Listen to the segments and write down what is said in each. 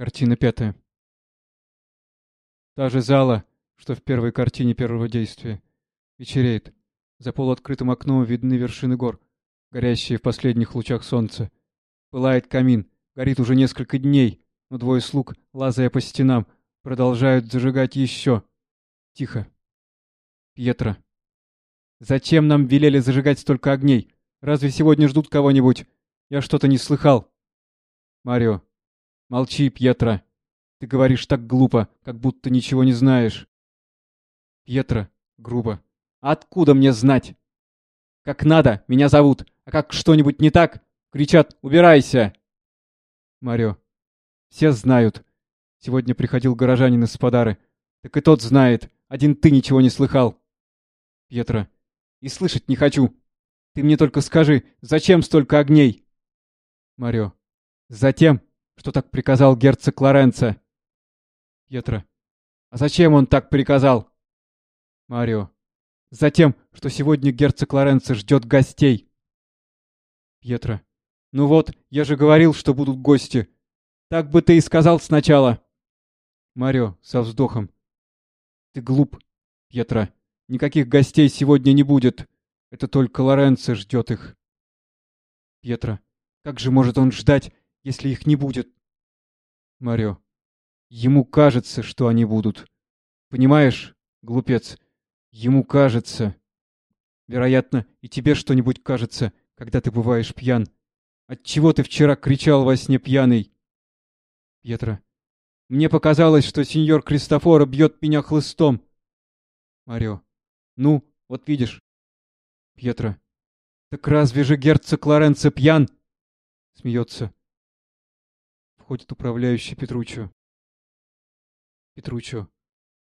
Картина пятая. Та же зала, что в первой картине первого действия. Вечереет. За полуоткрытым окном видны вершины гор, горящие в последних лучах солнца. Пылает камин, горит уже несколько дней, но двое слуг, лазая по стенам, продолжают зажигать еще. Тихо. Пьетро. Зачем нам велели зажигать столько огней? Разве сегодня ждут кого-нибудь? Я что-то не слыхал. Марио. Молчи, Пьетро. Ты говоришь так глупо, как будто ничего не знаешь. Пьетро. Грубо. Откуда мне знать? Как надо, меня зовут. А как что-нибудь не так, кричат «Убирайся!» Марио. Все знают. Сегодня приходил горожанин из Спадары. Так и тот знает. Один ты ничего не слыхал. Пьетро. И слышать не хочу. Ты мне только скажи, зачем столько огней? Марио. Затем, что так приказал герцог Лоренцо. Пьетро. А зачем он так приказал? Марио. Затем, что сегодня герцог Лоренцо ждет гостей. Пьетро. Ну вот, я же говорил, что будут гости. Так бы ты и сказал сначала. Марио со вздохом. Ты глуп, Пьетро. Никаких гостей сегодня не будет. Это только Лоренцо ждет их. Пьетро. Как же может он ждать, если их не будет? Марио. Ему кажется, что они будут. Понимаешь, глупец? Ему кажется. Вероятно, и тебе что-нибудь кажется, когда ты бываешь пьян. Отчего ты вчера кричал во сне пьяный? Пьетро. Мне показалось, что сеньор Кристофоро бьет меня хлыстом. Марио. Ну, вот видишь. Пьетро. Так разве же герцог Лоренцо пьян? Смеется. Входит управляющий Петруччо. Петруччо.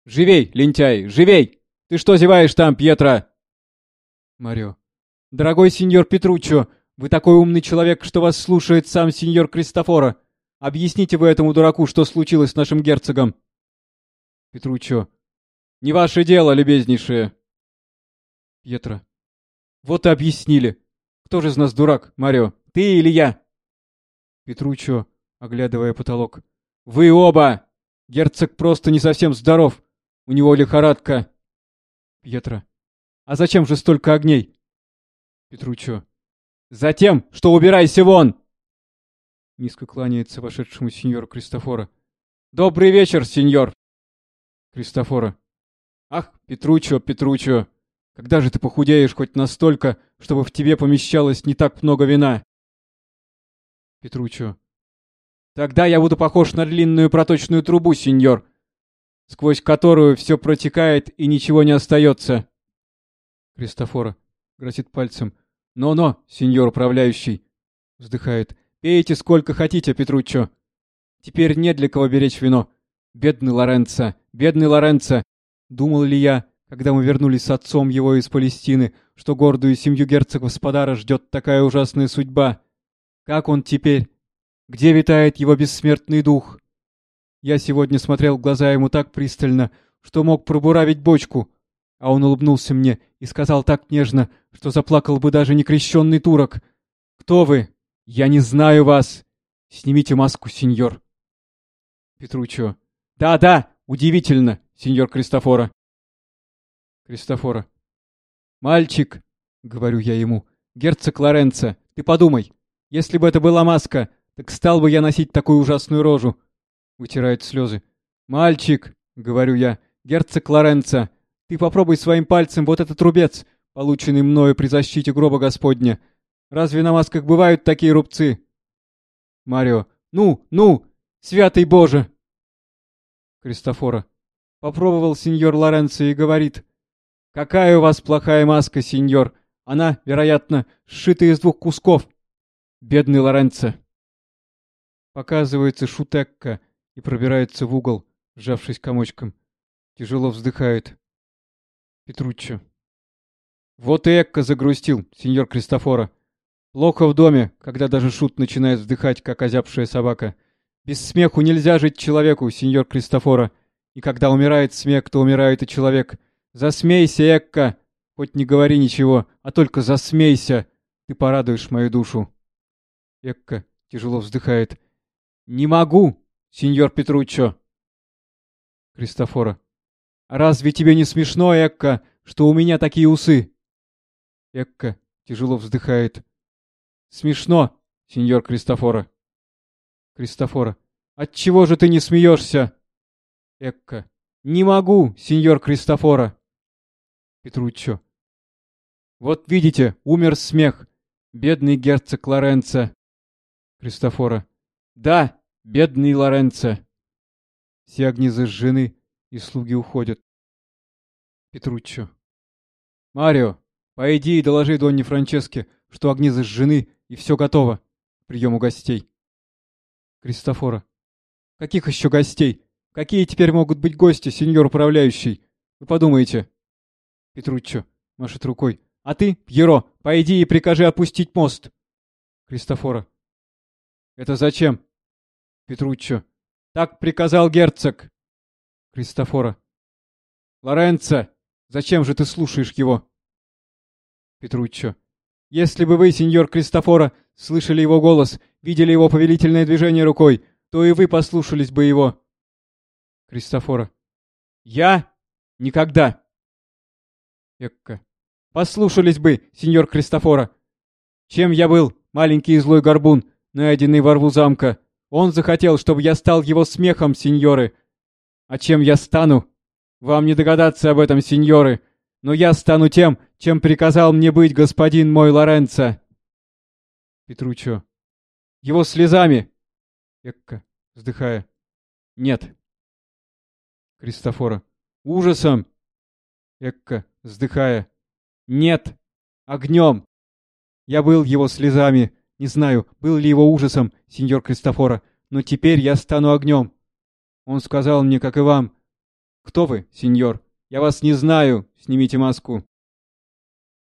Живей, лентяй, живей! Ты что зеваешь там, Пьетро? Марио. Дорогой сеньор Петруччо, вы такой умный человек, что вас слушает сам сеньор Кристофоро. Объясните вы этому дураку, что случилось с нашим герцогом. Петруччо. Не ваше дело, любезнейшие. Пьетро. Вот и объяснили. Кто же из нас дурак, Марио? Ты или я? Петруччо, оглядывая потолок. Вы оба! Герцог просто не совсем здоров. У него лихорадка. Пьетро. А зачем же столько огней? Петруччо. Затем, что убирайся вон! Низко кланяется вошедшему сеньору Кристофора. Добрый вечер, сеньор! Кристофора. Ах, Петруччо, Петруччо, когда же ты похудеешь хоть настолько, чтобы в тебе помещалось не так много вина? Петруччо. Тогда я буду похож на длинную проточную трубу, сеньор, сквозь которую все протекает и ничего не остается. Кристофора грозит пальцем. «Но-но, сеньор управляющий!» Вздыхает. «Пейте сколько хотите, Петруччо. Теперь нет для кого беречь вино. Бедный Лоренцо, бедный Лоренцо. Думал ли я, когда мы вернулись с отцом его из Палестины, что гордую семью герцогов Спадара ждет такая ужасная судьба? Как он теперь? Где витает его бессмертный дух? Я сегодня смотрел в глаза ему так пристально, что мог пробуравить бочку, а он улыбнулся мне и сказал так нежно, что заплакал бы даже некрещенный турок. «Кто вы? Я не знаю вас! Снимите маску, сеньор!» Петруччо. «Да-да, удивительно, сеньор Кристофора!» Кристофора. «Мальчик!» — говорю я ему. «Герцог Лоренцо, ты подумай, если бы это была маска, так стал бы я носить такую ужасную рожу!» Вытирает слезы. «Мальчик!» — говорю я. «Герцог Лоренцо, ты попробуй своим пальцем вот этот рубец, полученный мною при защите гроба Господня. Разве на масках бывают такие рубцы? Марио. Ну, ну, святый Боже! Кристофора. Попробовал сеньор Лоренцо и говорит. Какая у вас плохая маска, сеньор. Она, вероятно, сшита из двух кусков. Бедный Лоренцо. Показывается Шутекка и пробирается в угол, сжавшись комочком. Тяжело вздыхает. Петруччо. Вот и Экко загрустил, сеньор Кристофора. Плохо в доме, когда даже шут начинает вздыхать, как озябшая собака. Без смеху нельзя жить человеку, сеньор Кристофора. И когда умирает смех, то умирает и человек. Засмейся, Экко! Хоть не говори ничего, а только засмейся. Ты порадуешь мою душу. Экко тяжело вздыхает. Не могу, сеньор Петруччо. Кристофора. Разве тебе не смешно, Экка, что у меня такие усы? Экка тяжело вздыхает. Смешно, сеньор Кристофора. Кристофора. Отчего же ты не смеешься? Экка. Не могу, сеньор Кристофора. Петруччо. Вот видите, умер смех. Бедный герцог Лоренцо. Кристофора. Да, бедный Лоренцо. Все огни зажжены, и слуги уходят. Петруччо. Марио, пойди и доложи Донне Франческе, что огни зажжены и все готово к приему гостей. Кристофора. Каких еще гостей? Какие теперь могут быть гости, сеньор управляющий? Вы подумайте. Петруччо машет рукой. А ты, Пьеро, пойди и прикажи опустить мост. Кристофора. Это зачем? Петруччо. Так приказал герцог. Кристофора. Лоренцо, зачем же ты слушаешь его? Петруччо. Если бы вы, сеньор Кристофора, слышали его голос, видели его повелительное движение рукой, то и вы послушались бы его. Кристофора. Я? Никогда. Экка. Послушались бы, сеньор Кристофора. Чем я был, маленький и злой горбун, найденный во рву замка? Он захотел, чтобы я стал его смехом, сеньоры. А чем я стану? Вам не догадаться об этом, сеньоры. Но я стану тем, чем приказал мне быть господин мой Лоренцо. Петручо. Его слезами. Экка, вздыхая. Нет. Кристофора. Ужасом. Экка, вздыхая. Нет. Огнем. Я был его слезами. Не знаю, был ли его ужасом, сеньор Кристофора, но теперь я стану огнем. Он сказал мне, как и вам. Кто вы, сеньор? Я вас не знаю. Снимите маску.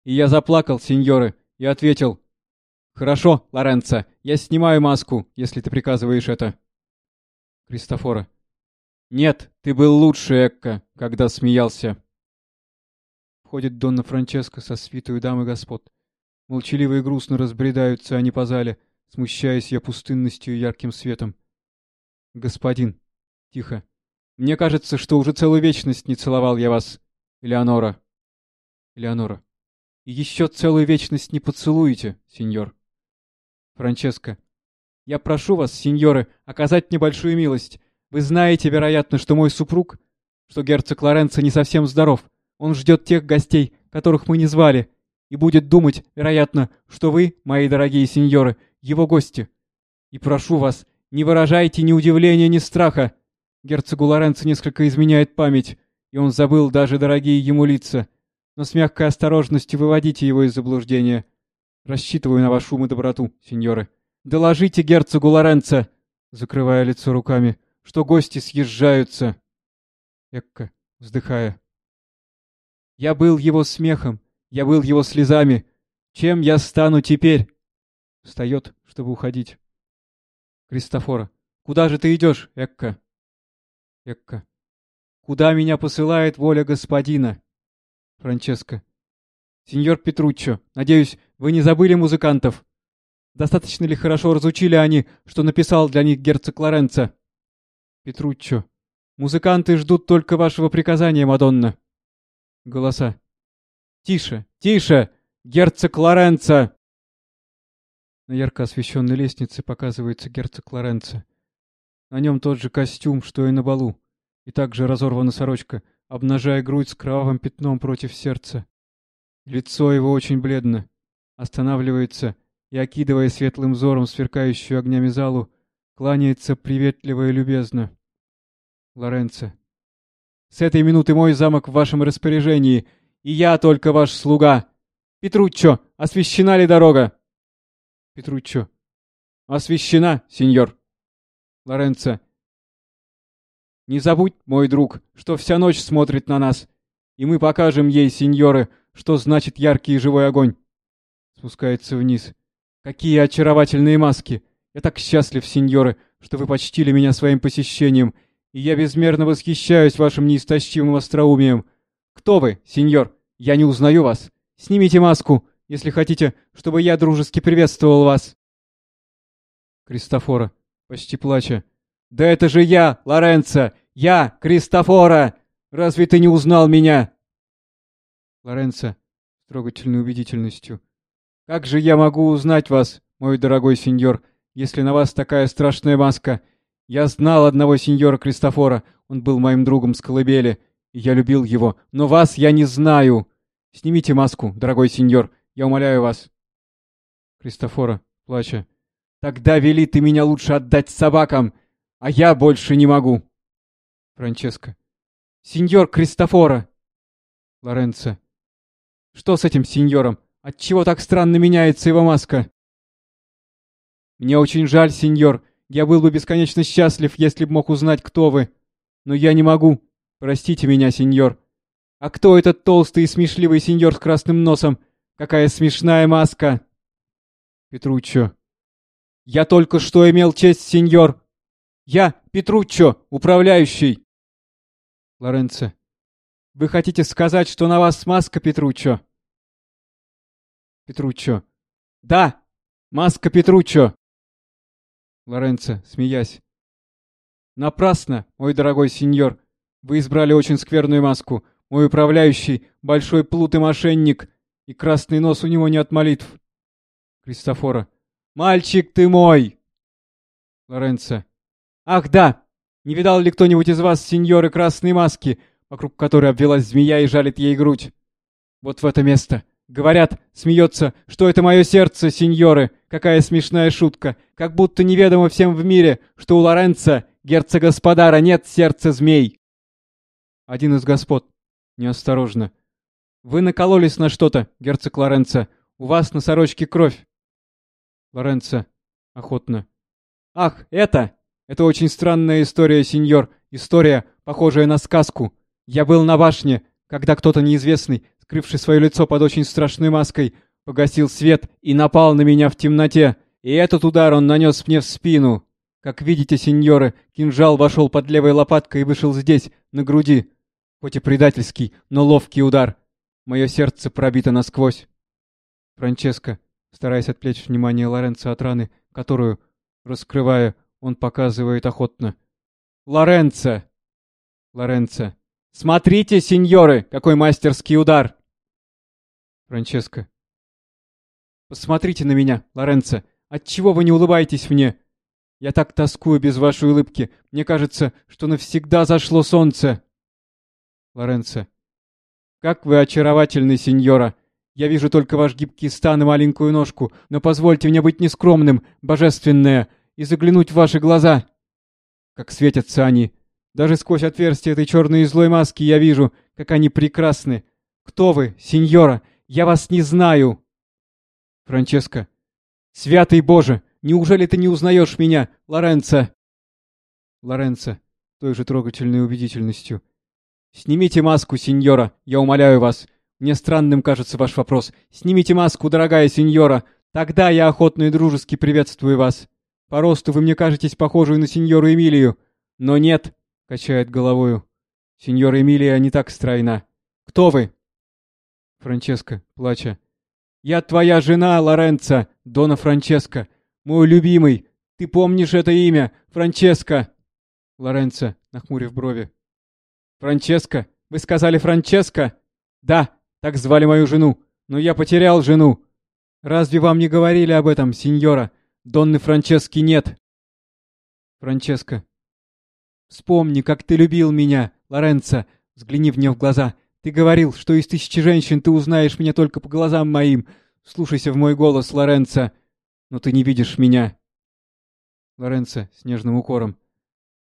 И я заплакал, сеньоры, и ответил. Хорошо, Лоренцо, я снимаю маску, если ты приказываешь это. Кристофора. Нет, ты был лучше, Экка, когда смеялся. Входит Донна Франческо со свитой дамы господ. Молчаливо и грустно разбредаются они по зале, смущаясь ее пустынностью и ярким светом. «Господин!» — тихо. «Мне кажется, что уже целую вечность не целовал я вас, Элеонора». Элеонора. «И еще целую вечность не поцелуете, сеньор». Франческо. «Я прошу вас, сеньоры, оказать небольшую милость. Вы знаете, вероятно, что мой супруг, что герцог Лоренцо не совсем здоров. Он ждет тех гостей, которых мы не звали, и будет думать, вероятно, что вы, мои дорогие сеньоры, его гости. И прошу вас, не выражайте ни удивления, ни страха. Герцогу Лоренцо несколько изменяет память, и он забыл даже дорогие ему лица. Но с мягкой осторожностью выводите его из заблуждения. Рассчитываю на вашу ум и доброту, сеньоры. Доложите герцогу Лоренцо, закрывая лицо руками, что гости съезжаются. Экка, вздыхая. Я был его смехом, я был его слезами. Чем я стану теперь? Встает, чтобы уходить. Кристофора. Куда же ты идешь, Экка? Экка. Куда меня посылает воля господина? Франческо. Сеньор Петруччо, надеюсь, вы не забыли музыкантов? Достаточно ли хорошо разучили они, что написал для них герцог Лоренцо? Петруччо. Музыканты ждут только вашего приказания, Мадонна. Голоса. «Тише! Тише! Герцог Лоренцо!» На ярко освещенной лестнице показывается герцог Лоренцо. На нем тот же костюм, что и на балу, и также разорвана сорочка, обнажая грудь с кровавым пятном против сердца. Лицо его очень бледно. Останавливается и, окидывая светлым взором сверкающую огнями залу, кланяется приветливо и любезно. Лоренцо. «С этой минуты мой замок в вашем распоряжении, и я только ваш слуга. Петруччо, освещена ли дорога? Петруччо. Освещена, сеньор. Лоренцо. Не забудь, мой друг, что вся ночь смотрит на нас, и мы покажем ей, сеньоры, что значит яркий и живой огонь. Спускается вниз. Какие очаровательные маски! Я так счастлив, сеньоры, что вы почтили меня своим посещением, и я безмерно восхищаюсь вашим неистощимым остроумием. Кто вы, сеньор? Я не узнаю вас. Снимите маску, если хотите, чтобы я дружески приветствовал вас. Кристофора, почти плача. Да это же я, Лоренцо! Я, Кристофора! Разве ты не узнал меня?» Лоренцо с трогательной убедительностью. «Как же я могу узнать вас, мой дорогой сеньор, если на вас такая страшная маска? Я знал одного сеньора Кристофора, он был моим другом с колыбели, я любил его, но вас я не знаю. Снимите маску, дорогой сеньор, я умоляю вас». Кристофора, плача. «Тогда вели ты меня лучше отдать собакам, а я больше не могу». Франческо. «Сеньор Кристофора!» Лоренцо. «Что с этим сеньором? Отчего так странно меняется его маска?» «Мне очень жаль, сеньор. Я был бы бесконечно счастлив, если б мог узнать, кто вы. Но я не могу. Простите меня, сеньор. А кто этот толстый и смешливый сеньор с красным носом? Какая смешная маска!» Петруччо. «Я только что имел честь, сеньор. Я Петруччо, управляющий!» Лоренцо. «Вы хотите сказать, что на вас маска, Петруччо?» Петруччо. «Да! Маска Петруччо!» Лоренцо, смеясь. «Напрасно, мой дорогой сеньор. Вы избрали очень скверную маску. Мой управляющий — большой плут и мошенник, и красный нос у него не от молитв». Кристофора. «Мальчик ты мой!» Лоренцо. «Ах, да! Не видал ли кто-нибудь из вас сеньоры красной маски, вокруг которой обвелась змея и жалит ей грудь? Вот в это место. Говорят, смеется, что это мое сердце, сеньоры. Какая смешная шутка. Как будто неведомо всем в мире, что у Лоренца, герцога-спадара, нет сердца змей. Один из господ. Неосторожно. Вы накололись на что-то, герцог Лоренца. У вас на сорочке кровь. Лоренцо. Охотно. Ах, это! Это очень странная история, сеньор. История, похожая на сказку. Я был на башне, когда кто-то неизвестный, скрывший свое лицо под очень страшной маской, погасил свет и напал на меня в темноте. И этот удар он нанес мне в спину. Как видите, сеньоры, кинжал вошел под левой лопаткой и вышел здесь, на груди. Хоть и предательский, но ловкий удар. Мое сердце пробито насквозь. Франческо, стараясь отвлечь внимание Лоренцо от раны, которую, раскрывая, он показывает охотно. «Лоренцо!» Лоренцо. «Смотрите, сеньоры, какой мастерский удар!» Франческо. «Посмотрите на меня, Лоренцо. Отчего вы не улыбаетесь мне? Я так тоскую без вашей улыбки. Мне кажется, что навсегда зашло солнце!» Лоренцо. «Как вы очаровательны, сеньора! Я вижу только ваш гибкий стан и маленькую ножку, но позвольте мне быть нескромным, божественное и заглянуть в ваши глаза. Как светятся они. Даже сквозь отверстие этой черной и злой маски я вижу, как они прекрасны. Кто вы, сеньора? Я вас не знаю. Франческо. Святый Боже, неужели ты не узнаешь меня, Лоренцо? Лоренцо, той же трогательной убедительностью. Снимите маску, сеньора, я умоляю вас. Мне странным кажется ваш вопрос. Снимите маску, дорогая сеньора. Тогда я охотно и дружески приветствую вас. По росту вы мне кажетесь похожей на сеньору Эмилию. Но нет, — качает головою. Сеньора Эмилия не так стройна. Кто вы? Франческо, плача. Я твоя жена, Лоренцо, Дона Франческо. Мой любимый. Ты помнишь это имя? Франческо. Лоренцо, нахмурив брови. Франческо? Вы сказали Франческо? Да, так звали мою жену. Но я потерял жену. Разве вам не говорили об этом, сеньора? Донны Франчески нет. Франческо. Вспомни, как ты любил меня, Лоренцо. Взгляни мне в глаза. Ты говорил, что из тысячи женщин ты узнаешь меня только по глазам моим. Слушайся в мой голос, Лоренцо. Но ты не видишь меня. Лоренцо с нежным укором.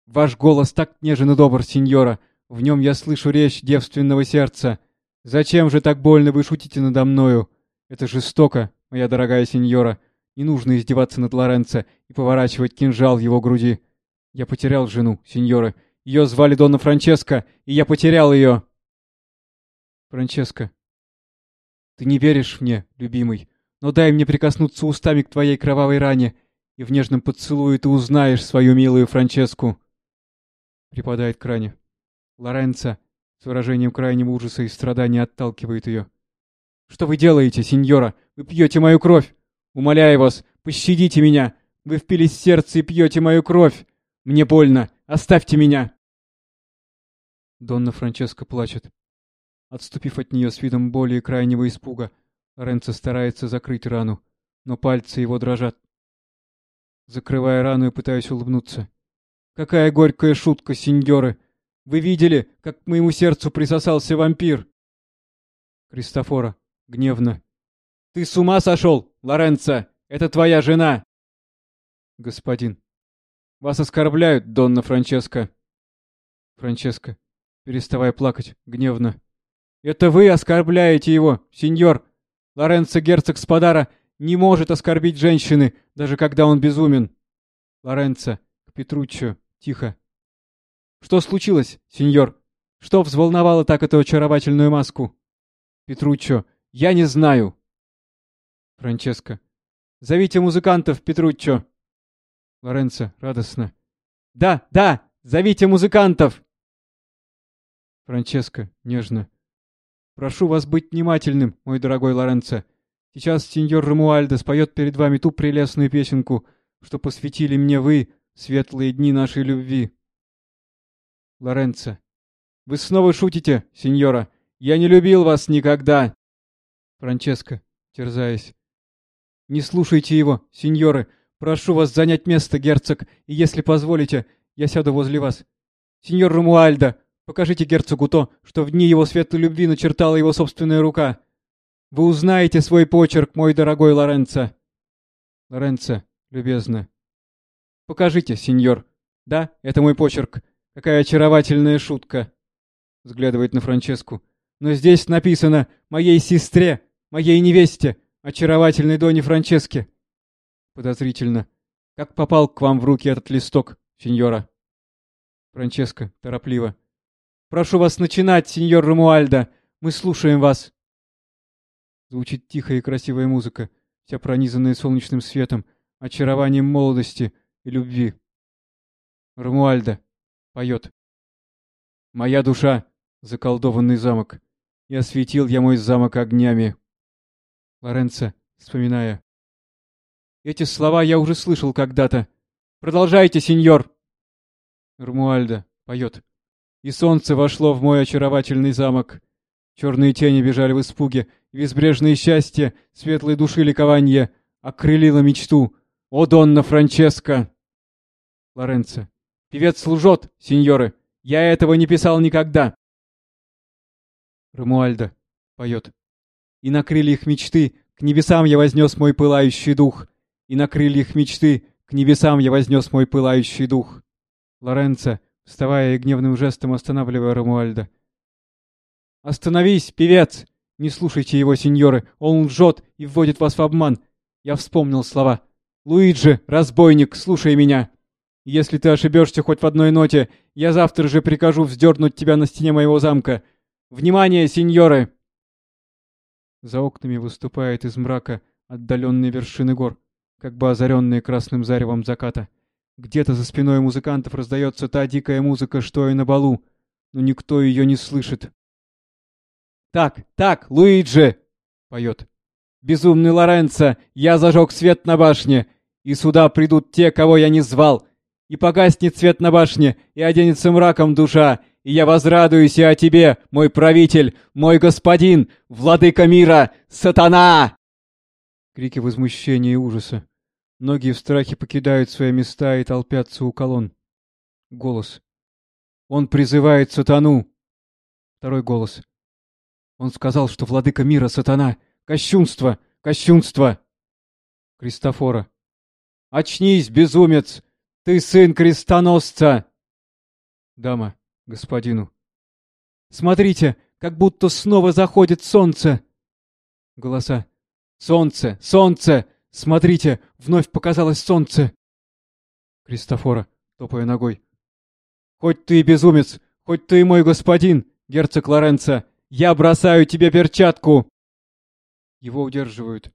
Ваш голос так нежен и добр, сеньора. В нем я слышу речь девственного сердца. Зачем же так больно вы шутите надо мною? Это жестоко, моя дорогая сеньора. Не нужно издеваться над Лоренцо и поворачивать кинжал его груди. Я потерял жену, сеньора. Ее звали Донна Франческо, и я потерял ее. Франческо. Ты не веришь мне, любимый, но дай мне прикоснуться устами к твоей кровавой ране, и в нежном поцелуе ты узнаешь свою милую Франческу. Припадает к ране. Лоренцо с выражением крайнего ужаса и страдания отталкивает ее. «Что вы делаете, сеньора? Вы пьете мою кровь! Умоляю вас, пощадите меня! Вы впились в сердце и пьете мою кровь! Мне больно! Оставьте меня!» Донна Франческа плачет. Отступив от нее с видом боли и крайнего испуга, Лоренцо старается закрыть рану, но пальцы его дрожат. Закрывая рану и пытаюсь улыбнуться. «Какая горькая шутка, сеньоры! Вы видели, как к моему сердцу присосался вампир?» Кристофора, гневно. «Ты с ума сошел, Лоренцо! Это твоя жена!» «Господин, вас оскорбляют, Донна Франческо!» Франческо, переставая плакать, гневно. «Это вы оскорбляете его, сеньор! Лоренцо герцог Спадара не может оскорбить женщины, даже когда он безумен!» Лоренцо, к Петруччо, тихо. «Что случилось, сеньор? Что взволновало так эту очаровательную маску?» Петруччо, я не знаю. Франческо. Зовите музыкантов, Петруччо. Лоренцо, радостно. Да, да, зовите музыкантов. Франческо, нежно. Прошу вас быть внимательным, мой дорогой Лоренцо. Сейчас сеньор Ромуальдо споет перед вами ту прелестную песенку, что посвятили мне вы, светлые дни нашей любви. Лоренцо. Вы снова шутите, сеньора. Я не любил вас никогда!» Франческо, терзаясь. «Не слушайте его, сеньоры! Прошу вас занять место, герцог, и если позволите, я сяду возле вас. Сеньор Ромуальдо, покажите герцогу то, что в дни его светлой любви начертала его собственная рука. Вы узнаете свой почерк, мой дорогой Лоренцо!» Лоренцо, любезно. «Покажите, сеньор. Да, это мой почерк. Какая очаровательная шутка!» Взглядывает на Франческу. Но здесь написано «моей сестре», «моей невесте», очаровательной Доне Франческе. Подозрительно. Как попал к вам в руки этот листок, сеньора? Франческо, торопливо. Прошу вас начинать, сеньор Ромуальдо. Мы слушаем вас. Звучит тихая и красивая музыка, вся пронизанная солнечным светом, очарованием молодости и любви. Ромуальдо поет. «Моя душа — заколдованный замок и осветил я мой замок огнями. Лоренцо, вспоминая. Эти слова я уже слышал когда-то. Продолжайте, сеньор. Рмуальда поет. И солнце вошло в мой очаровательный замок. Черные тени бежали в испуге, безбрежное счастье, светлой души ликование окрылило мечту. О, Донна Франческо! Лоренцо. Певец лжет, сеньоры. Я этого не писал никогда. Рамуальда поет. И на крыльях мечты к небесам я вознес мой пылающий дух. И на крыльях мечты к небесам я вознес мой пылающий дух. Лоренцо, вставая и гневным жестом останавливая Рамуальда. «Остановись, певец! Не слушайте его, сеньоры! Он лжет и вводит вас в обман!» Я вспомнил слова. «Луиджи, разбойник, слушай меня! Если ты ошибешься хоть в одной ноте, я завтра же прикажу вздернуть тебя на стене моего замка. Внимание, сеньоры!» За окнами выступает из мрака отдаленные вершины гор, как бы озаренные красным заревом заката. Где-то за спиной музыкантов раздается та дикая музыка, что и на балу, но никто ее не слышит. «Так, так, Луиджи!» — поет. «Безумный Лоренцо, я зажег свет на башне, и сюда придут те, кого я не звал, и погаснет свет на башне, и оденется мраком душа, и я возрадуюсь и о тебе, мой правитель, мой господин, владыка мира, сатана!» Крики возмущения и ужаса. Многие в страхе покидают свои места и толпятся у колонн. Голос. Он призывает сатану. Второй голос. Он сказал, что владыка мира сатана. Кощунство! Кощунство! Кристофора. Очнись, безумец! Ты сын крестоносца! Дама господину. Смотрите, как будто снова заходит солнце. Голоса. Солнце, солнце! Смотрите, вновь показалось солнце. Кристофора, топая ногой. Хоть ты и безумец, хоть ты и мой господин, герцог Лоренцо, я бросаю тебе перчатку. Его удерживают.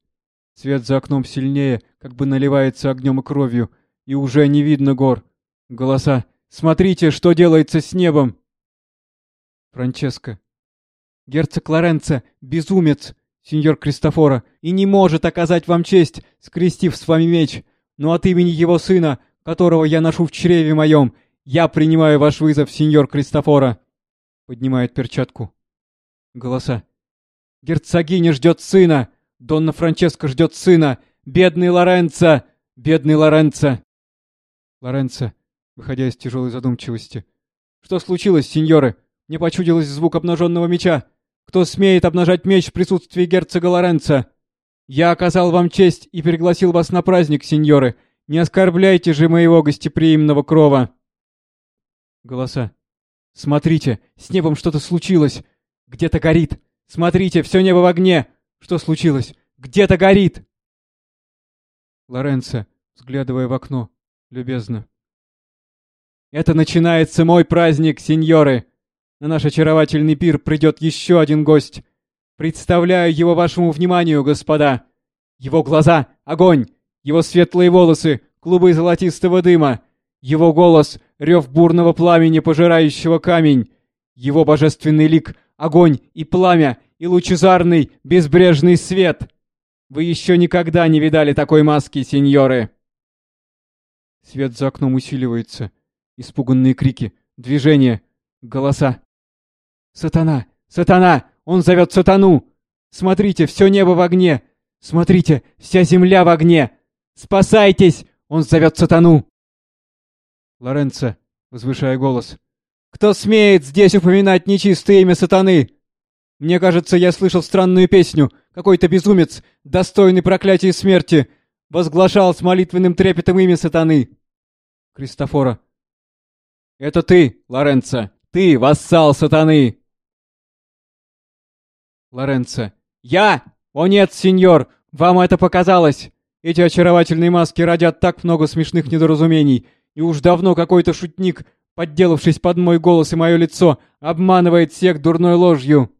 Свет за окном сильнее, как бы наливается огнем и кровью, и уже не видно гор. Голоса. Смотрите, что делается с небом!» Франческо. «Герцог Лоренцо — безумец, сеньор Кристофора, и не может оказать вам честь, скрестив с вами меч, но от имени его сына, которого я ношу в чреве моем. Я принимаю ваш вызов, сеньор Кристофора. Поднимает перчатку. Голоса. Герцогиня ждет сына. Донна Франческа ждет сына. Бедный Лоренцо! Бедный Лоренцо! Лоренцо, выходя из тяжелой задумчивости. Что случилось, сеньоры? Мне почудилось звук обнаженного меча. Кто смеет обнажать меч в присутствии герцога Лоренцо? Я оказал вам честь и пригласил вас на праздник, сеньоры. Не оскорбляйте же моего гостеприимного крова. Голоса. Смотрите, с небом что-то случилось. Где-то горит. Смотрите, все небо в огне. Что случилось? Где-то горит. Лоренцо, взглядывая в окно, любезно. Это начинается мой праздник, сеньоры. На наш очаровательный пир придет еще один гость. Представляю его вашему вниманию, господа. Его глаза — огонь, его светлые волосы — клубы золотистого дыма, его голос — рев бурного пламени, пожирающего камень, его божественный лик — огонь и пламя, и лучезарный, безбрежный свет. Вы еще никогда не видали такой маски, сеньоры. Свет за окном усиливается. Испуганные крики, движения, голоса. «Сатана! Сатана! Он зовет сатану! Смотрите, все небо в огне! Смотрите, вся земля в огне! Спасайтесь! Он зовет сатану!» Лоренцо, возвышая голос. «Кто смеет здесь упоминать нечистое имя сатаны? Мне кажется, я слышал странную песню. Какой-то безумец, достойный проклятия смерти, возглашал с молитвенным трепетом имя сатаны». Кристофора. «Это ты, Лоренцо! Ты, вассал сатаны!» Лоренцо. «Я? О нет, сеньор! Вам это показалось! Эти очаровательные маски родят так много смешных недоразумений, и уж давно какой-то шутник, подделавшись под мой голос и мое лицо, обманывает всех дурной ложью!»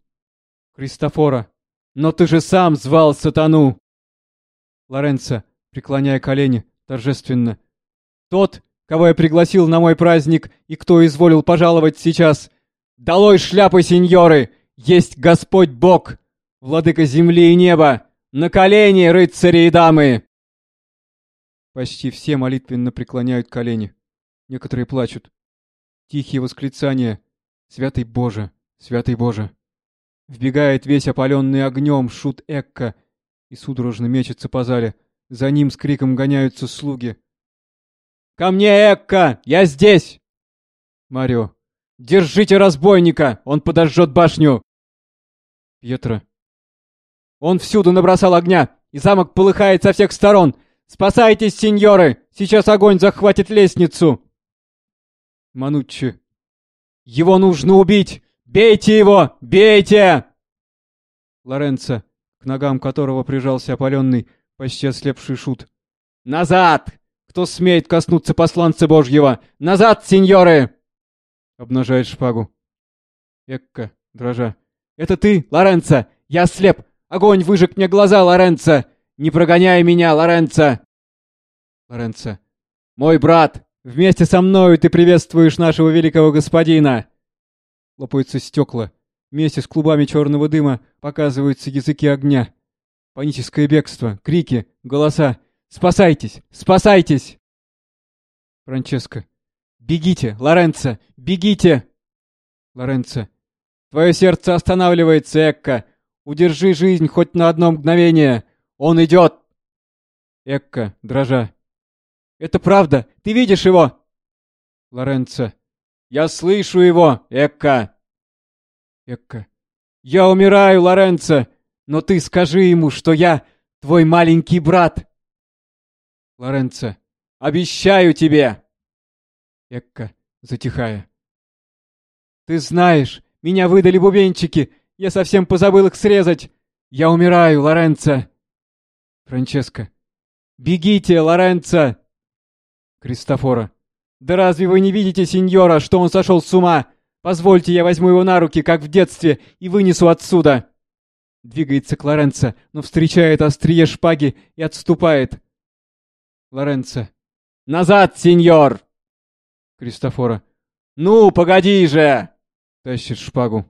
Кристофора. «Но ты же сам звал сатану!» Лоренцо, преклоняя колени, торжественно. «Тот, кого я пригласил на мой праздник и кто изволил пожаловать сейчас. Долой шляпы, сеньоры! Есть Господь Бог, владыка земли и неба! На колени, рыцари и дамы!» Почти все молитвенно преклоняют колени. Некоторые плачут. Тихие восклицания «Святый Боже! Святый Боже!» Вбегает весь опаленный огнем шут Экка и судорожно мечется по зале. За ним с криком гоняются слуги. «Ко мне, Экка! Я здесь!» Марио. «Держите разбойника! Он подожжет башню!» Пьетро. Он всюду набросал огня, и замок полыхает со всех сторон. Спасайтесь, сеньоры! Сейчас огонь захватит лестницу. Мануччи. Его нужно убить! Бейте его! Бейте! Лоренцо, к ногам которого прижался опаленный, почти ослепший шут. Назад! Кто смеет коснуться посланца Божьего? Назад, сеньоры! Обнажает шпагу. Экка, дрожа. «Это ты, Лоренцо! Я слеп! Огонь выжег мне глаза, Лоренцо! Не прогоняй меня, Лоренцо!» Лоренцо. «Мой брат! Вместе со мною ты приветствуешь нашего великого господина!» Лопаются стекла. Вместе с клубами черного дыма показываются языки огня. Паническое бегство, крики, голоса. «Спасайтесь! Спасайтесь!» Франческо. «Бегите, Лоренцо! Бегите!» Лоренцо. Твое сердце останавливается, Экка. Удержи жизнь хоть на одно мгновение. Он идет. Экка, дрожа. Это правда. Ты видишь его? Лоренцо. Я слышу его, Экка. Экка. Я умираю, Лоренцо. Но ты скажи ему, что я твой маленький брат. Лоренцо. Обещаю тебе. Экка, затихая. Ты знаешь, меня выдали бубенчики! Я совсем позабыл их срезать! Я умираю, Лоренцо!» Франческо. «Бегите, Лоренцо!» Кристофора. «Да разве вы не видите, сеньора, что он сошел с ума? Позвольте, я возьму его на руки, как в детстве, и вынесу отсюда!» Двигается к Лоренцо, но встречает острие шпаги и отступает. Лоренцо. «Назад, сеньор!» Кристофора. «Ну, погоди же!» Тащит шпагу.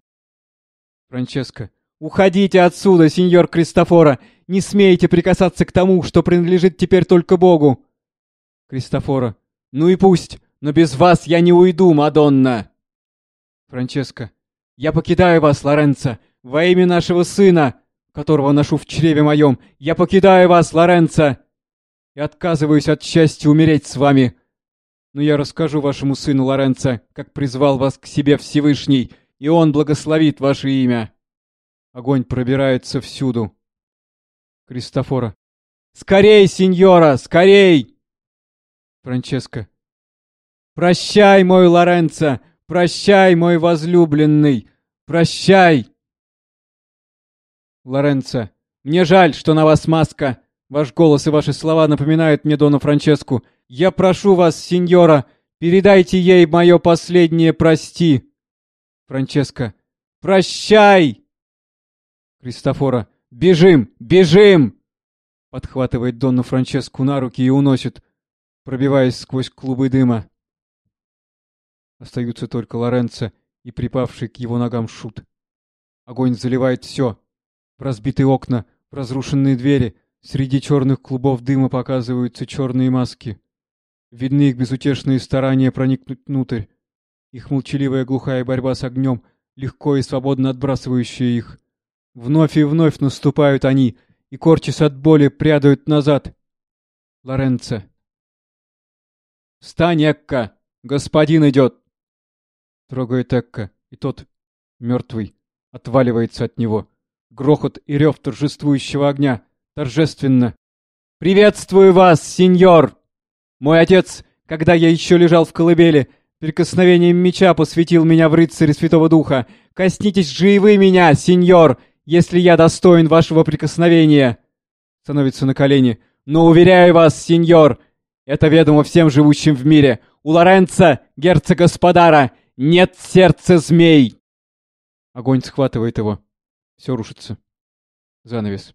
Франческо. «Уходите отсюда, сеньор Кристофора! Не смейте прикасаться к тому, что принадлежит теперь только Богу!» Кристофора. Ну и пусть, но без вас я не уйду, Мадонна. Франческо. Я покидаю вас, Лоренцо, во имя нашего сына, которого ношу в чреве моем. Я покидаю вас, Лоренцо, и отказываюсь от счастья умереть с вами. Но я расскажу вашему сыну Лоренцо, как призвал вас к себе Всевышний, и он благословит ваше имя. Огонь пробирается всюду. Кристофора. Скорей, сеньора, скорей! Франческо. Прощай, мой Лоренцо, прощай, мой возлюбленный, прощай! Лоренцо, мне жаль, что на вас маска. Ваш голос и ваши слова напоминают мне Дону Франческу. Я прошу вас, сеньора, передайте ей мое последнее прости. Франческо. Прощай! Кристофора. Бежим, бежим! Подхватывает Донну Франческу на руки и уносит, пробиваясь сквозь клубы дыма. Остаются только Лоренцо и припавший к его ногам шут. Огонь заливает все. В разбитые окна, в разрушенные двери, среди черных клубов дыма показываются черные маски. Видны их безутешные старания проникнуть внутрь. Их молчаливая глухая борьба с огнем, легко и свободно отбрасывающая их. Вновь и вновь наступают они, и, корчась от боли, прядают назад. Лоренцо. «Встань, Экка! Господин идет!» Трогает Экка, и тот, мертвый, отваливается от него. Грохот и рев торжествующего огня. Торжественно. «Приветствую вас, сеньор! Мой отец, когда я еще лежал в колыбели, прикосновением меча посвятил меня в рыцаре Святого Духа. Коснитесь же и вы меня, сеньор, если я достоин вашего прикосновения!» Становится на колени. «Но уверяю вас, сеньор, это ведомо всем живущим в мире. У Лоренца, герцога Спадара, нет сердца змей!» Огонь схватывает его. Все рушится. Занавес.